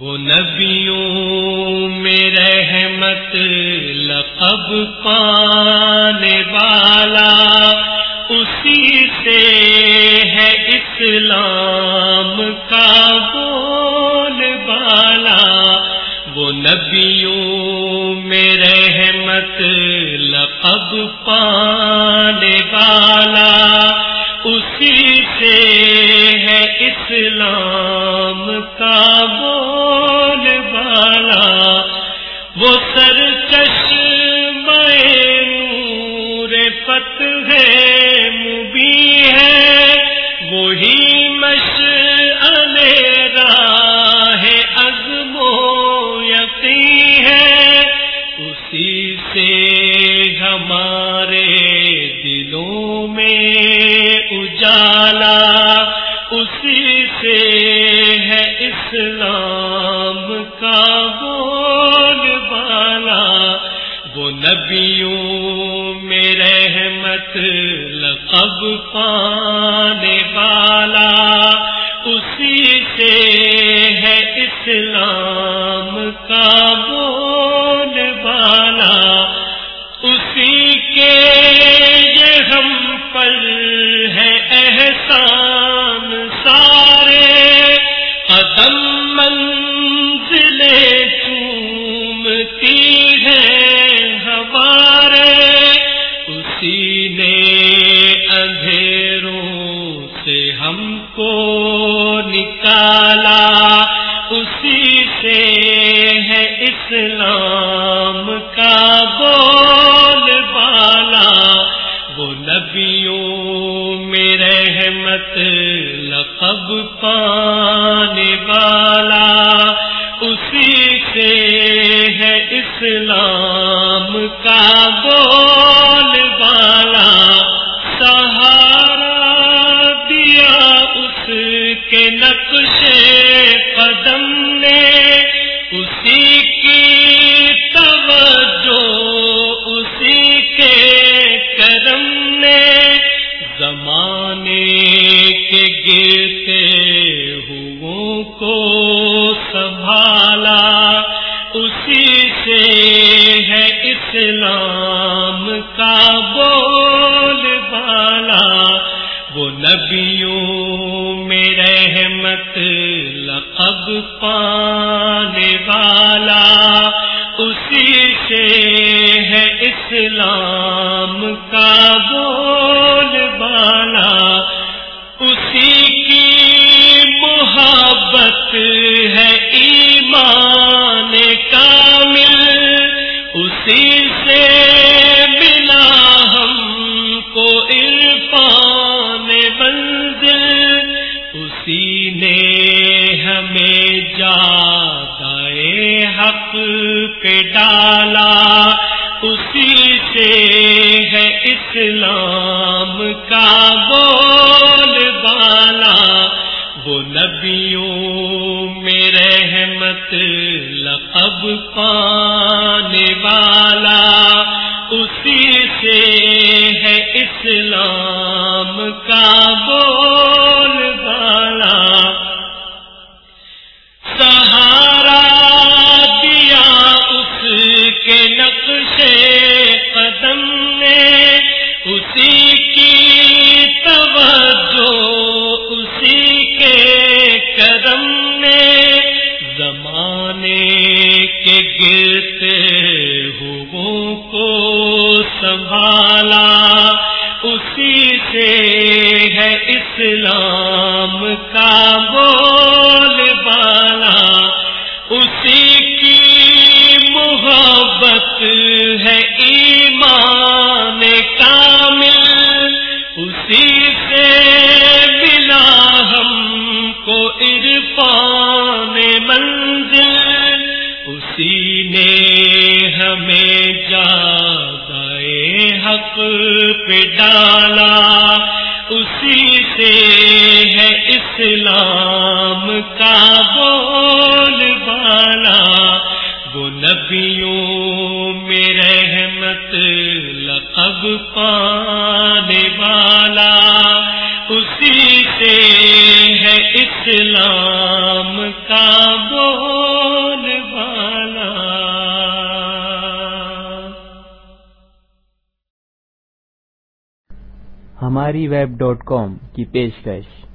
وہ نبیوں میں رحمت لقب پانے والا اسی سے ہے اسلام کا بول بالا۔ وہ نبیوں میں رحمت لقب پانے والا اسی سے ہے اسلام کا بول اسی سے ہمارے دلوں میں اجالا، اسی سے ہے اسلام کا بول بالا۔ وہ نبیوں میں رحمت لقب پانے والا، اسی قدم منزل چومتی ہے ہمارے، اسی نے اندھیروں سے ہم کو نکالا، اسی سے ہے اسلام کا اب پانے والا اسی سے ہے اسلام کا بول بالا سہارا دیا اس کے نقشے قدم نے اسی کے گرتے ہو کو سنبھالا، اسی سے ہے اسلام کا بول بالا۔ وہ نبیوں میں رحمت لقب پانے والا اسی سے ملا ہم کو عرفان منزل، اسی نے ہمیں جادائے حق پہ ڈالا۔ اسی سے ہے اسلام کا بول بالا۔ کو نبیوں میں رحمت لقب پانے والا اسی سے ہے ایمان کامل، اسی سے ملا ہم کو عرفان منزل، اسی نے ہمیں جادائے حق پہ ڈالا، اسی سے ہے اسلام کا بول بالا، وہ نبیوں لقب پانے والا اسی سے ہے اسلام کا بول والا۔ ہماری ویب ڈاٹ کام کی پیشکش۔